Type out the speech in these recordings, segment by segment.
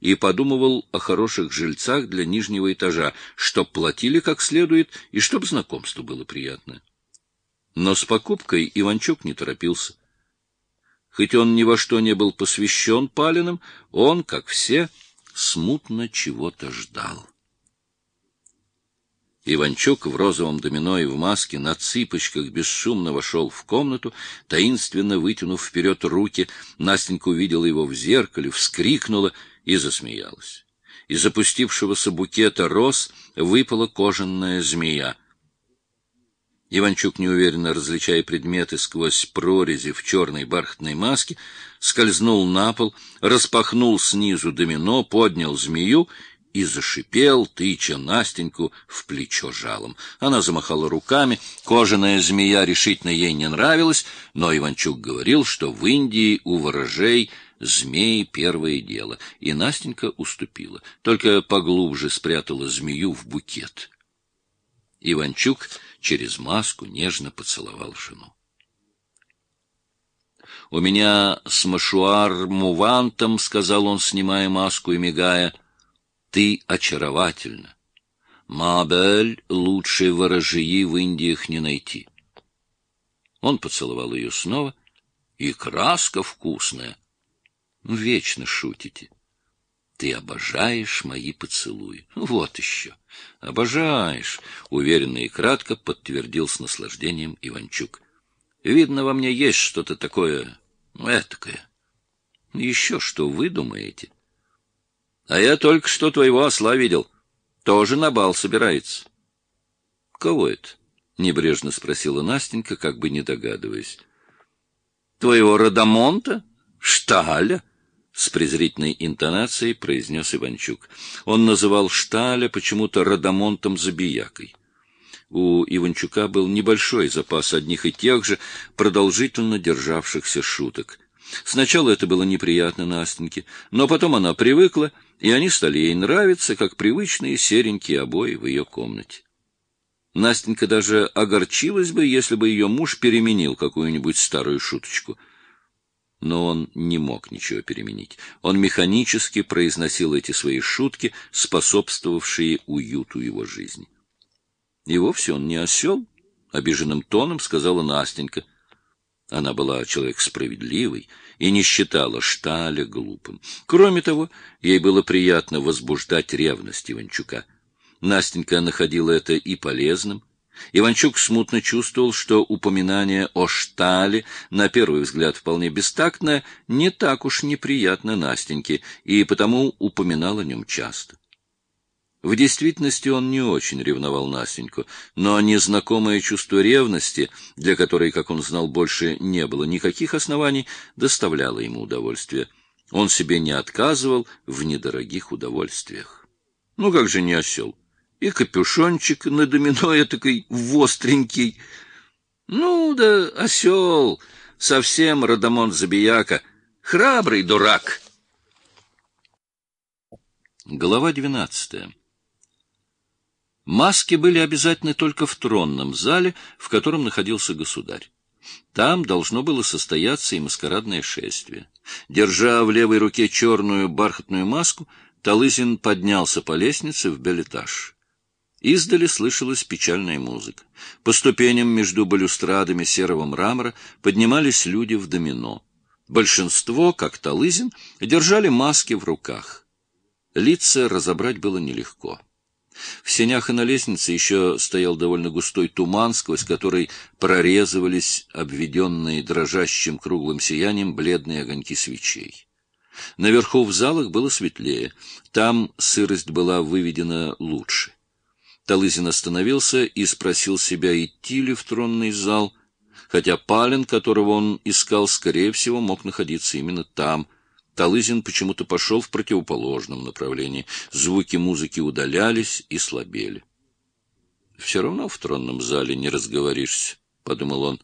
и подумывал о хороших жильцах для нижнего этажа, чтоб платили как следует и чтоб знакомство было приятное. Но с покупкой Иванчук не торопился. Хоть он ни во что не был посвящен Палиным, он, как все, смутно чего-то ждал. Иванчук в розовом домино и в маске на цыпочках бесшумно вошел в комнату, таинственно вытянув вперед руки. Настенька увидела его в зеркале, вскрикнула и засмеялась. Из опустившегося букета роз выпала кожаная змея. Иванчук, неуверенно различая предметы сквозь прорези в черной бархатной маске, скользнул на пол, распахнул снизу домино, поднял змею и зашипел, тыча Настеньку в плечо жалом. Она замахала руками, кожаная змея решительно ей не нравилась, но Иванчук говорил, что в Индии у ворожей змеи первое дело, и Настенька уступила, только поглубже спрятала змею в букет. Иванчук через маску нежно поцеловал жену. — У меня с Машуар-Мувантом, — сказал он, снимая маску и мигая, — ты очаровательна. Мабель лучшей ворожьи в Индиях не найти. Он поцеловал ее снова, и краска вкусная. Вечно шутите. Ты обожаешь мои поцелуи. Вот еще. Обожаешь, — уверенно и кратко подтвердил с наслаждением Иванчук. Видно, во мне есть что-то такое, этакое. Еще что вы думаете? А я только что твоего осла видел. Тоже на бал собирается. Кого это? — небрежно спросила Настенька, как бы не догадываясь. — Твоего Радамонта? Шталя? с презрительной интонацией произнес Иванчук. Он называл Шталя почему-то Радамонтом Забиякой. У Иванчука был небольшой запас одних и тех же продолжительно державшихся шуток. Сначала это было неприятно Настеньке, но потом она привыкла, и они стали ей нравиться, как привычные серенькие обои в ее комнате. Настенька даже огорчилась бы, если бы ее муж переменил какую-нибудь старую шуточку — но он не мог ничего переменить. Он механически произносил эти свои шутки, способствовавшие уюту его жизни. И вовсе он не осел, — обиженным тоном сказала Настенька. Она была человек справедливый и не считала Шталя глупым. Кроме того, ей было приятно возбуждать ревность Иванчука. Настенька находила это и полезным, Иванчук смутно чувствовал, что упоминание о Штале, на первый взгляд вполне бестактное, не так уж неприятно Настеньке, и потому упоминал о нем часто. В действительности он не очень ревновал Настеньку, но незнакомое чувство ревности, для которой, как он знал, больше не было никаких оснований, доставляло ему удовольствие. Он себе не отказывал в недорогих удовольствиях. Ну как же не осел? и капюшончик на домино такой востренький. Ну да осел, совсем Радамон Забияка, храбрый дурак. Глава двенадцатая. Маски были обязательны только в тронном зале, в котором находился государь. Там должно было состояться и маскарадное шествие. Держа в левой руке черную бархатную маску, Талызин поднялся по лестнице в белетаж. Издали слышалась печальная музыка. По ступеням между балюстрадами серого мрамора поднимались люди в домино. Большинство, как Талызин, держали маски в руках. Лица разобрать было нелегко. В сенях и на лестнице еще стоял довольно густой туман, сквозь который прорезывались обведенные дрожащим круглым сиянием бледные огоньки свечей. Наверху в залах было светлее, там сырость была выведена лучше. Талызин остановился и спросил себя, идти ли в тронный зал, хотя Палин, которого он искал, скорее всего, мог находиться именно там. Талызин почему-то пошел в противоположном направлении. Звуки музыки удалялись и слабели. — Все равно в тронном зале не разговоришься, — подумал он.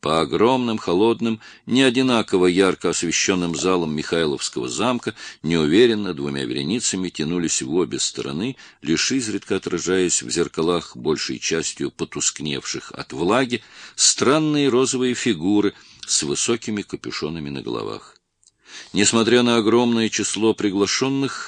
По огромным, холодным, не одинаково ярко освещенным залам Михайловского замка неуверенно двумя вереницами тянулись в обе стороны, лишь изредка отражаясь в зеркалах большей частью потускневших от влаги, странные розовые фигуры с высокими капюшонами на головах. Несмотря на огромное число приглашенных,